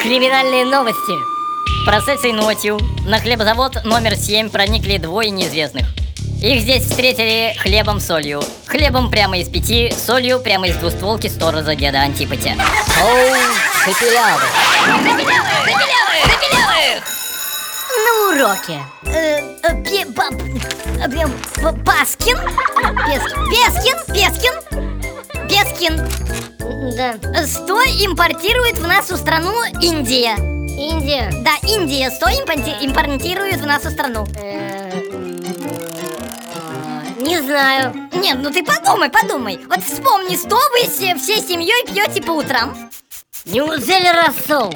Криминальные новости. Прошедшей ночью на хлебозавод номер 7 проникли двое неизвестных. Их здесь встретили хлебом солью. Хлебом прямо из пяти, солью прямо из двустволки сторожа деда Антипыча. Оу, шепелявы. На уроке. Э, э, пе- э, Паскин? Пес- Пескин? Пескин? Пескин. Да. Что импортирует в нашу страну Индия? Индия? Да, Индия. Импорти- импортирует в нашу страну? Не знаю. Нет, ну ты подумай, подумай. Вот вспомни, что вы все, всей семьей пьете по утрам. Неужели рассол?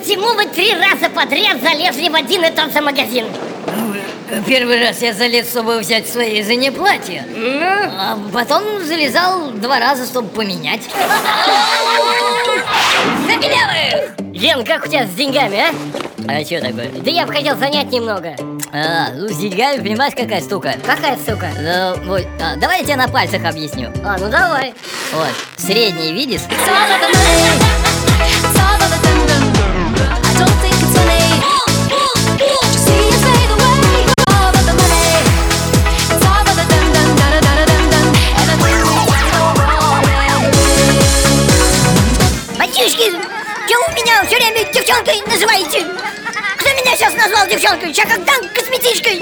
Почему вы три раза подряд залезли в один и тот же магазин? Первый раз я залез, чтобы взять свои платья. А потом залезал два раза, чтобы поменять. Забелявых! Лен, как у тебя с деньгами, а? А что такое? Да я бы хотел занять немного. А, ну с деньгами, понимаешь, какая штука? Какая сука? Ну, вот, а, давай я тебе на пальцах объясню. А, ну давай. Вот, средний видишь? Чего вы меня все время девчонкой называете? Кто меня сейчас назвал девчонкой? Сейчас как дам косметичкой!